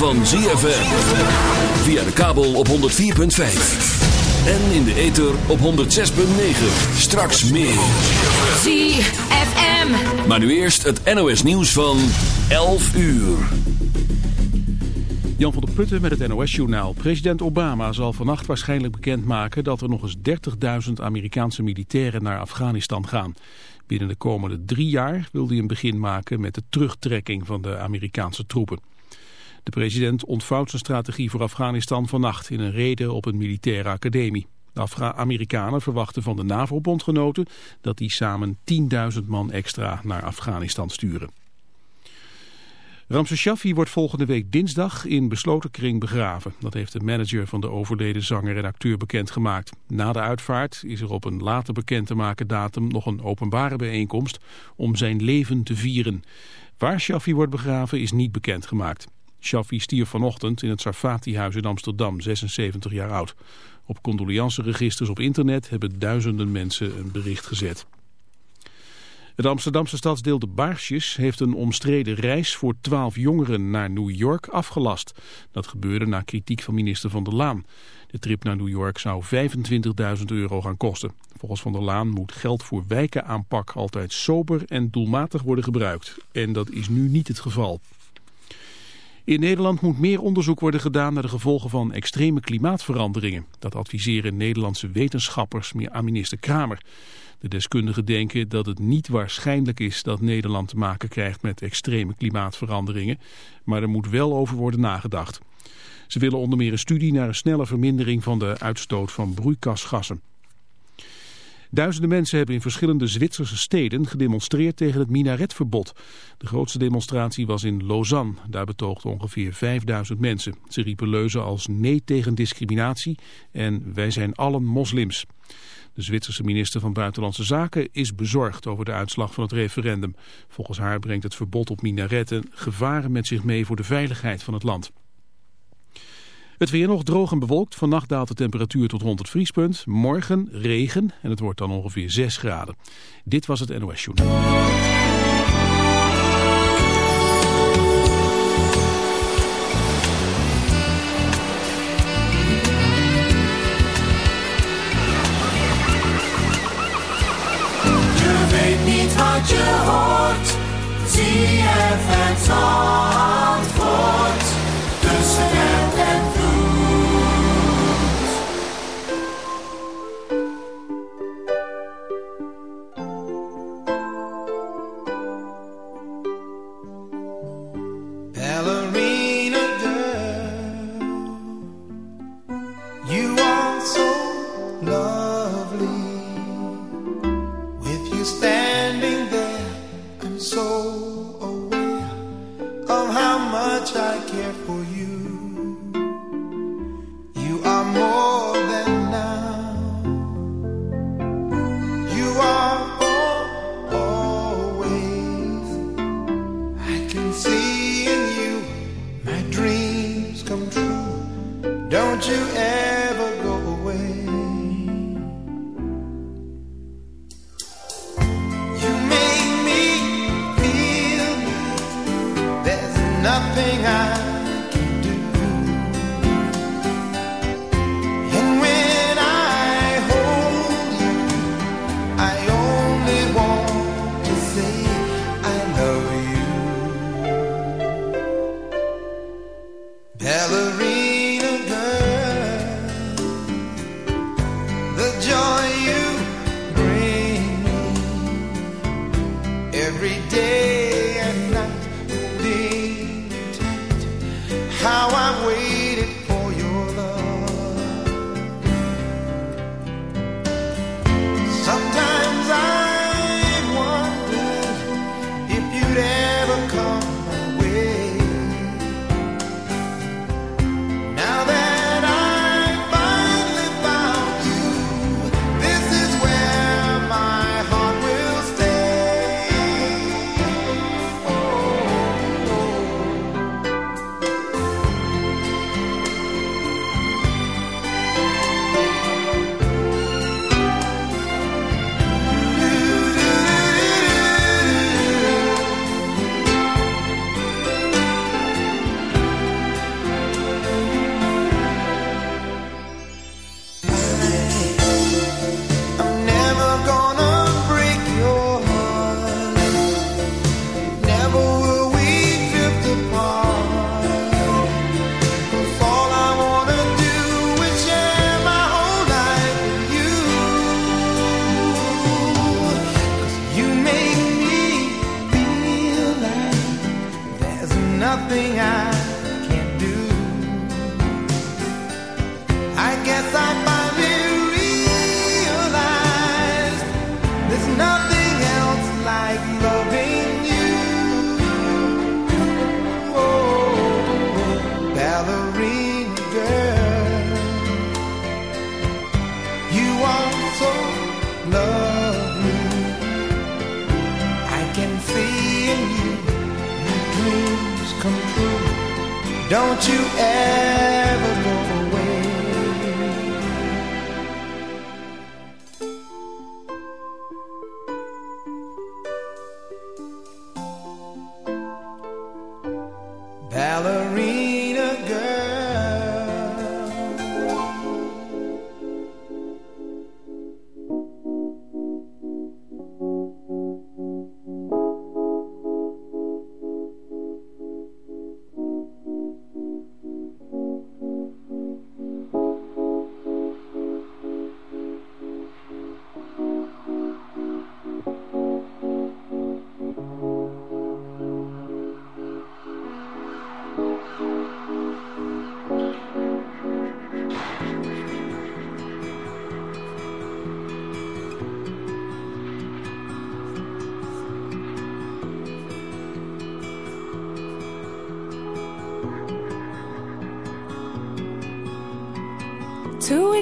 van ZFM. Via de kabel op 104.5. En in de ether op 106.9. Straks meer. ZFM. Maar nu eerst het NOS nieuws van 11 uur. Jan van der Putten met het NOS-journaal. President Obama zal vannacht waarschijnlijk bekendmaken dat er nog eens 30.000 Amerikaanse militairen naar Afghanistan gaan. Binnen de komende drie jaar wil hij een begin maken met de terugtrekking van de Amerikaanse troepen. De president ontvouwt zijn strategie voor Afghanistan vannacht in een reden op een militaire academie. De Amerikanen verwachten van de NAVO-bondgenoten dat die samen 10.000 man extra naar Afghanistan sturen. Ramses Shaffi wordt volgende week dinsdag in besloten kring begraven. Dat heeft de manager van de overleden zanger en acteur bekendgemaakt. Na de uitvaart is er op een later bekend te maken datum nog een openbare bijeenkomst om zijn leven te vieren. Waar Shaffi wordt begraven is niet bekendgemaakt. Shaffi stierf vanochtend in het Sarfati-huis in Amsterdam, 76 jaar oud. Op condoleanceregisters op internet hebben duizenden mensen een bericht gezet. Het Amsterdamse stadsdeel De Baarsjes heeft een omstreden reis voor twaalf jongeren naar New York afgelast. Dat gebeurde na kritiek van minister Van der Laan. De trip naar New York zou 25.000 euro gaan kosten. Volgens Van der Laan moet geld voor wijkenaanpak altijd sober en doelmatig worden gebruikt. En dat is nu niet het geval. In Nederland moet meer onderzoek worden gedaan naar de gevolgen van extreme klimaatveranderingen. Dat adviseren Nederlandse wetenschappers aan minister Kramer. De deskundigen denken dat het niet waarschijnlijk is dat Nederland te maken krijgt met extreme klimaatveranderingen, maar er moet wel over worden nagedacht. Ze willen onder meer een studie naar een snelle vermindering van de uitstoot van broeikasgassen. Duizenden mensen hebben in verschillende Zwitserse steden gedemonstreerd tegen het minaretverbod. De grootste demonstratie was in Lausanne. Daar betoogden ongeveer 5000 mensen. Ze riepen leuzen als nee tegen discriminatie en wij zijn allen moslims. De Zwitserse minister van Buitenlandse Zaken is bezorgd over de uitslag van het referendum. Volgens haar brengt het verbod op minaretten gevaren met zich mee voor de veiligheid van het land. Het weer nog droog en bewolkt. Vannacht daalt de temperatuur tot rond het vriespunt. Morgen regen en het wordt dan ongeveer 6 graden. Dit was het NOS Journal. Je hoort.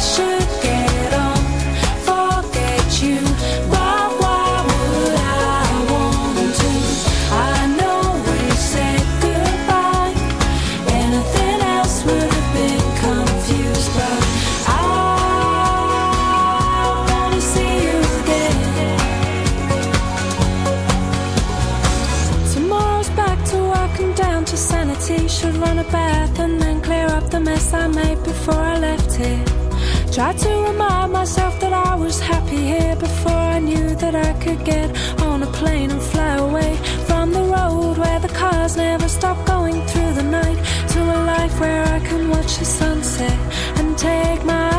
should up I made before I left here. Tried to remind myself that I was happy here before I knew that I could get on a plane and fly away from the road where the cars never stop going through the night to a life where I can watch the sunset and take my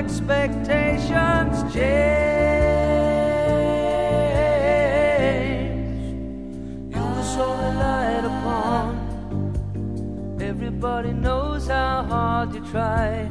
expectations change. You were so relied upon. Everybody knows how hard you try.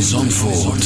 Zandvoort.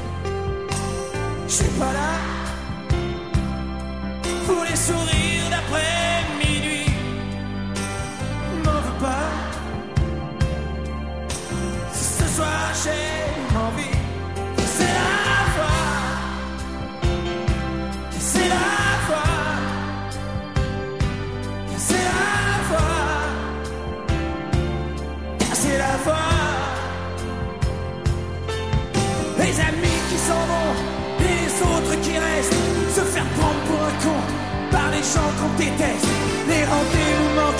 Je suis pas là pour les sourires d'après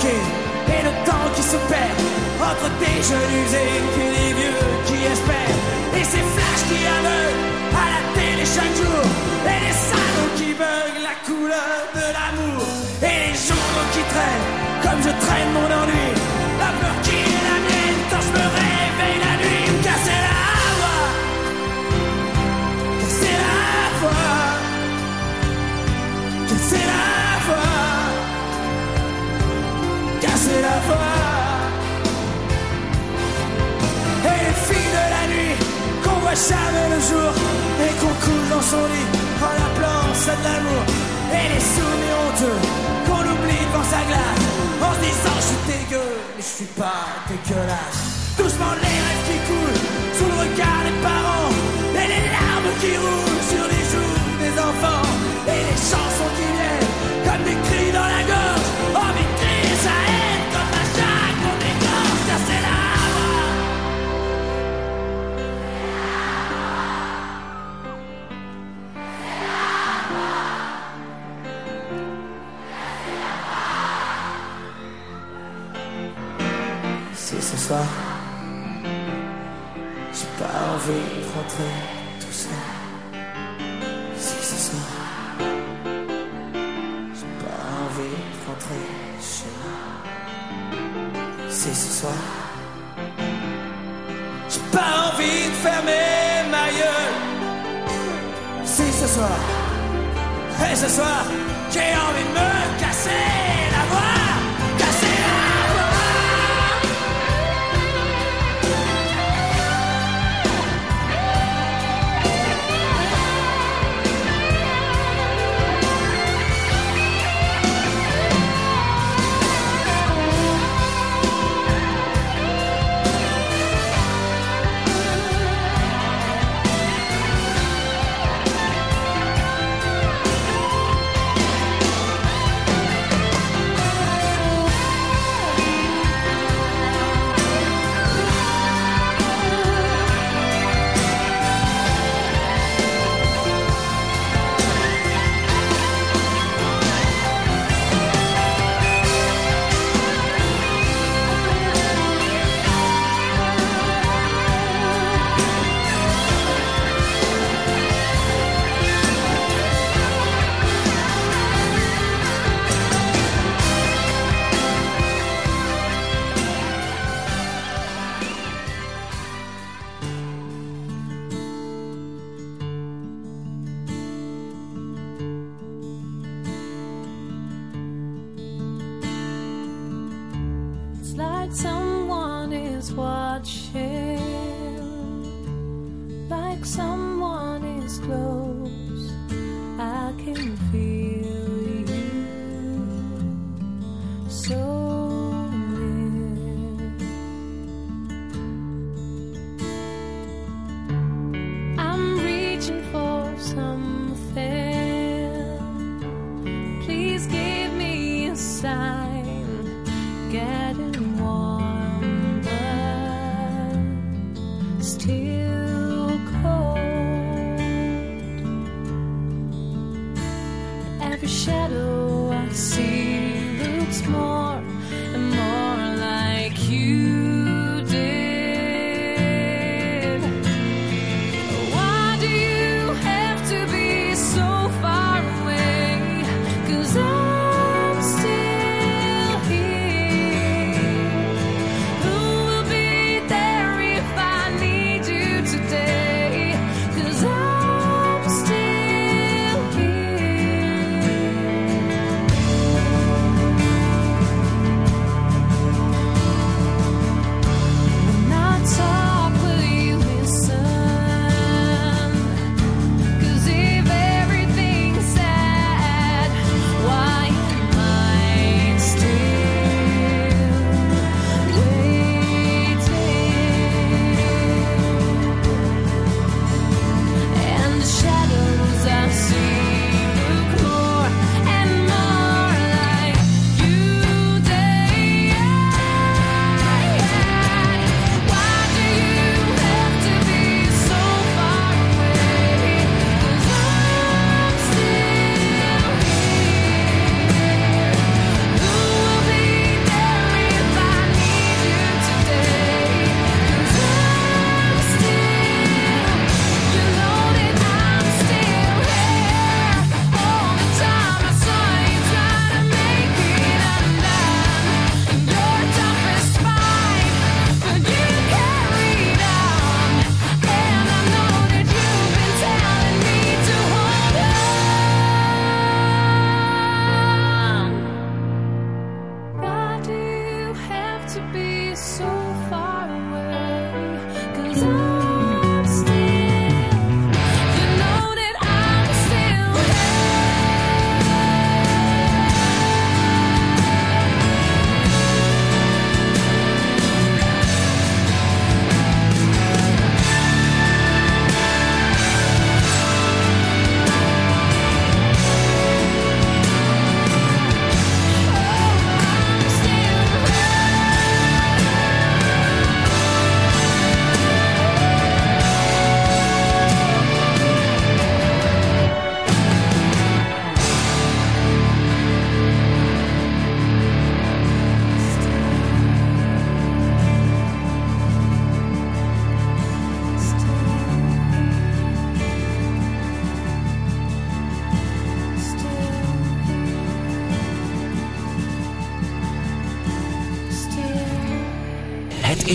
et le temps qui se perd. Entre des jeunes usés et des vieux qui espèrent. Et ces flashs qui aveuglent à la télé chaque jour. Et les salauds qui veulent la couleur de l'amour. Et les journaux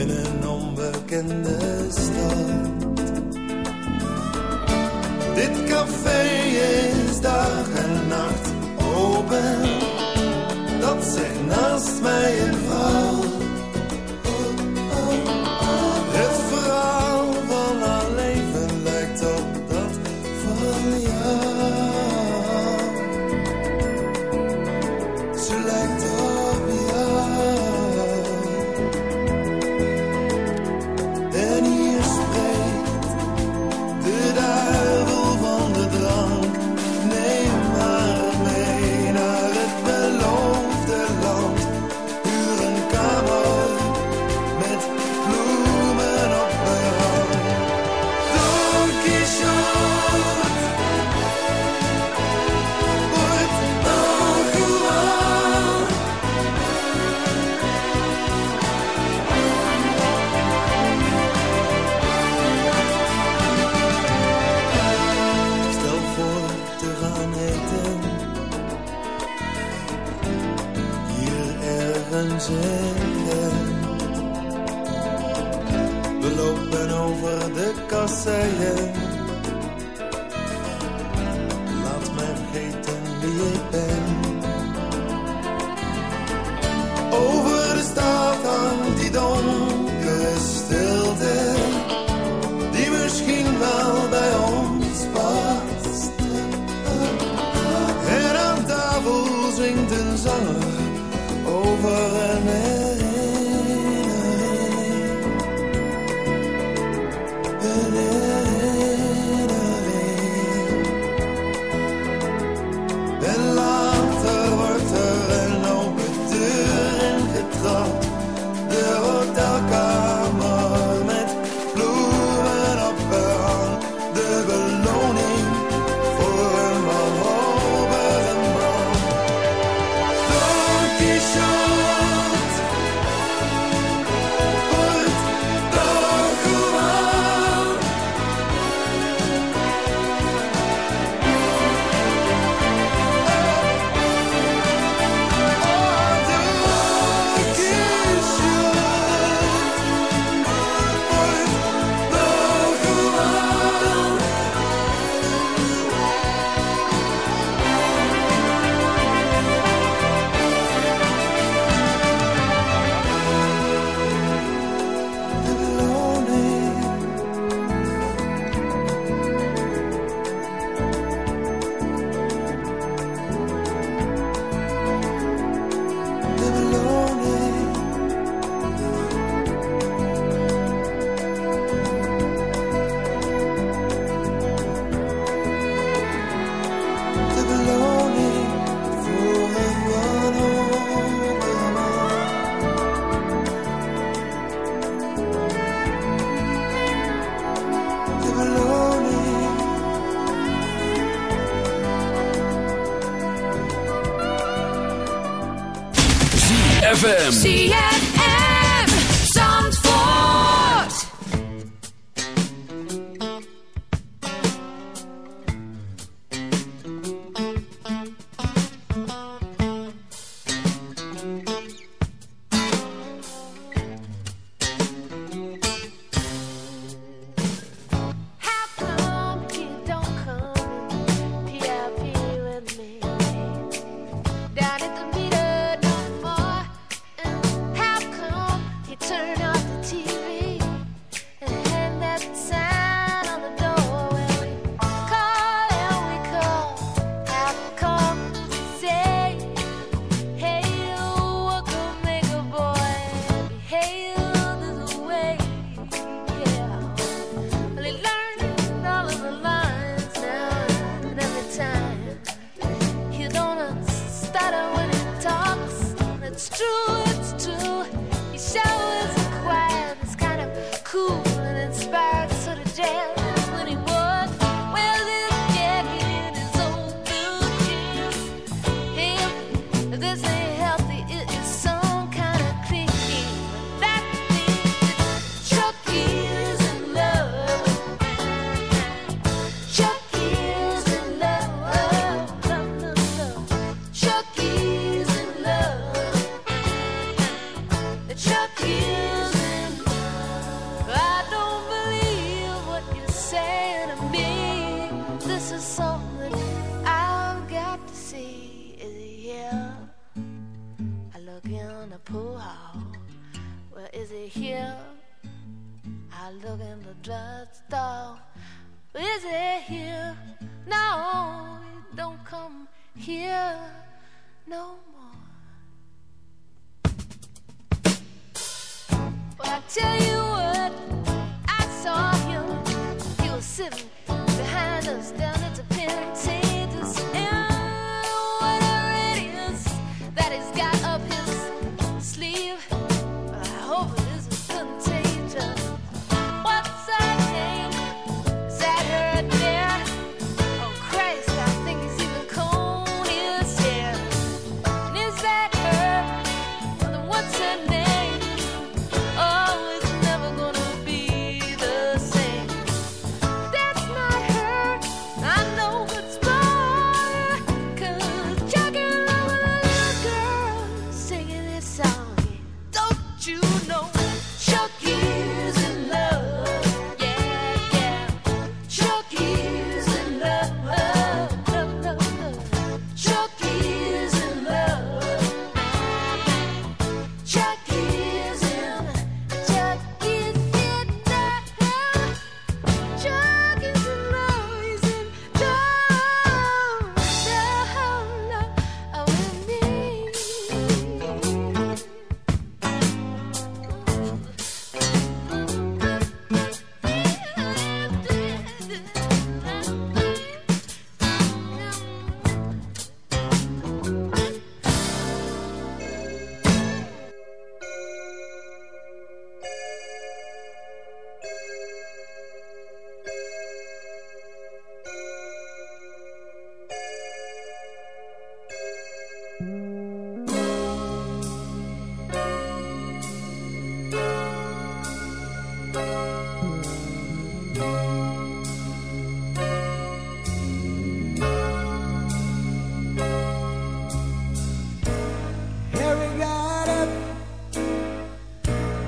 in een onbekende stad. Dit café is dag en nacht open, dat zegt naast mij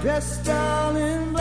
dressed all in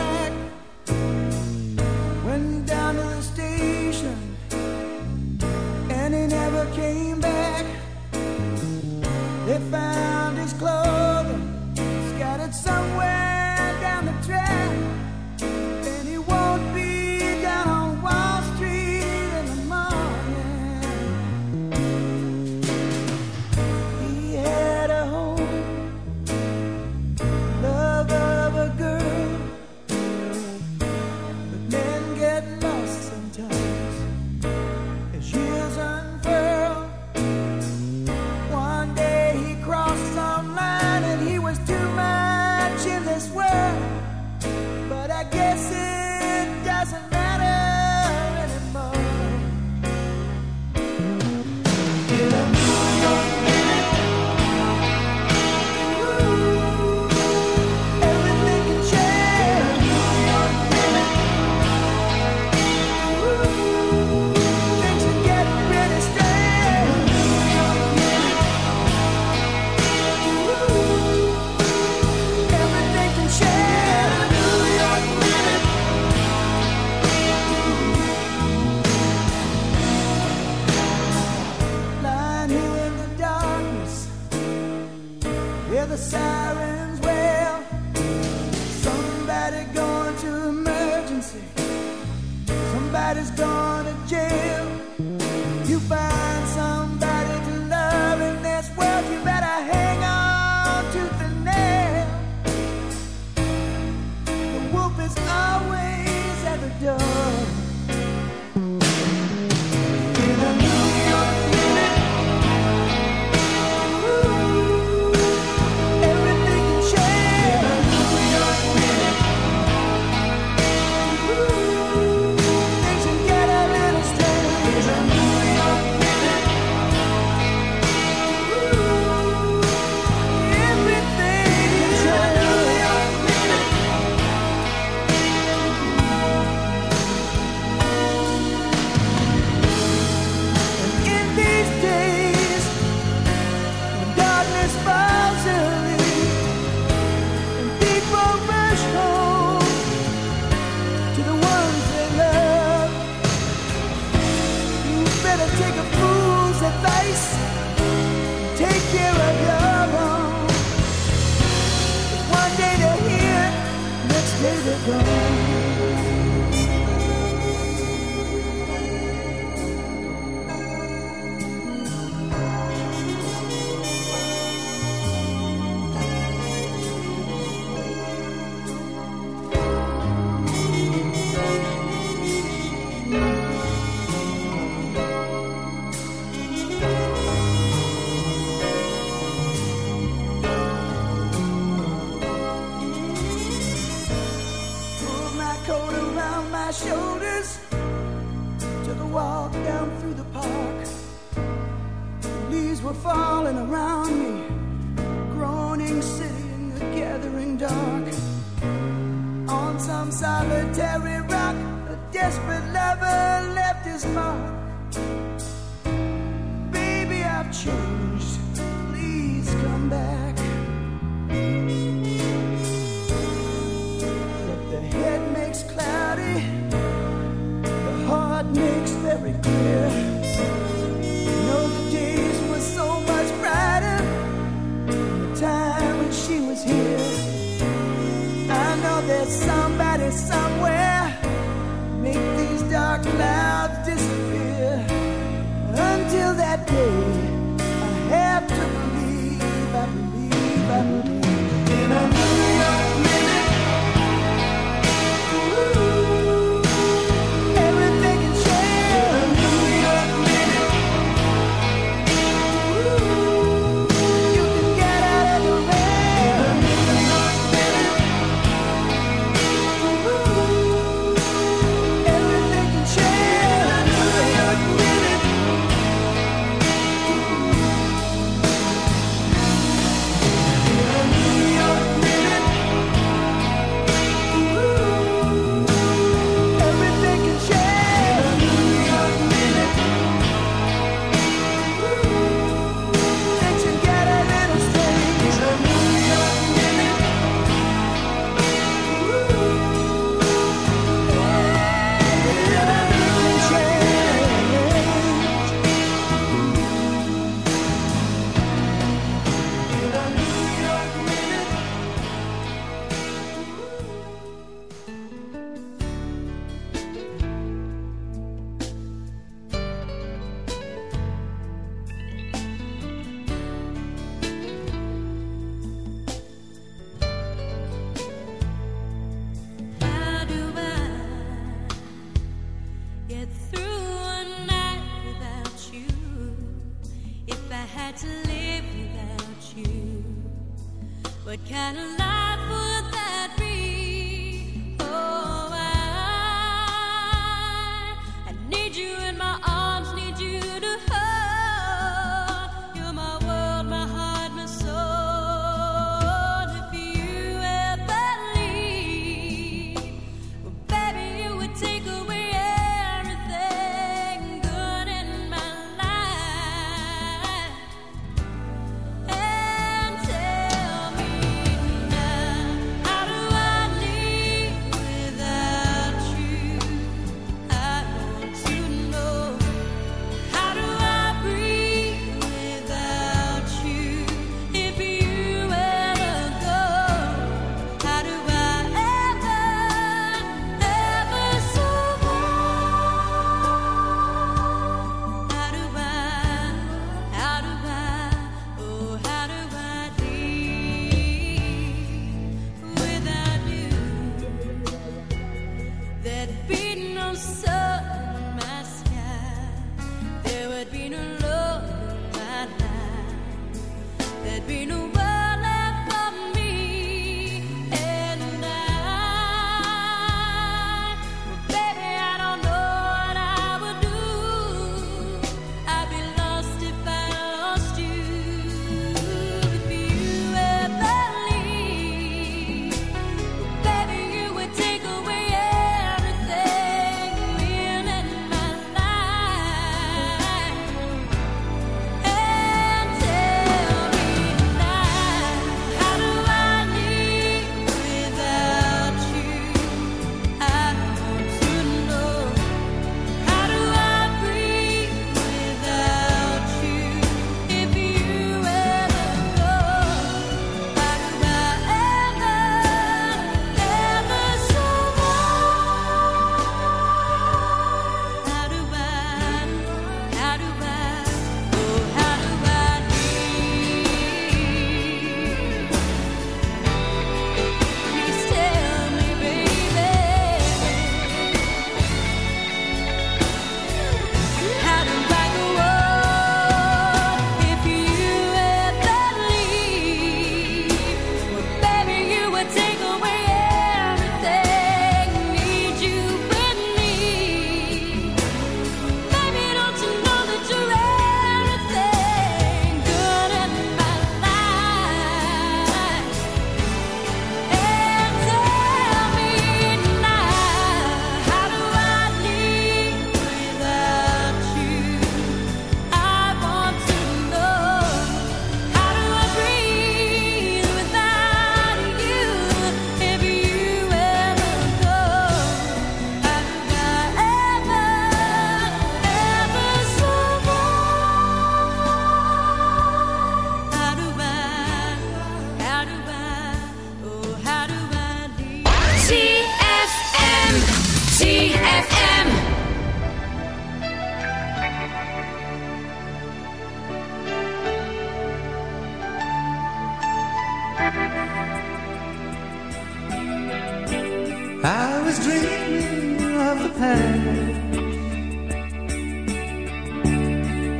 kind of like.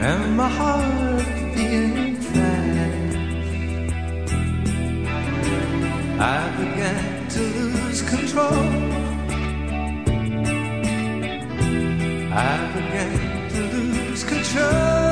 and my heart beating fast. I began to lose control. I began to lose control.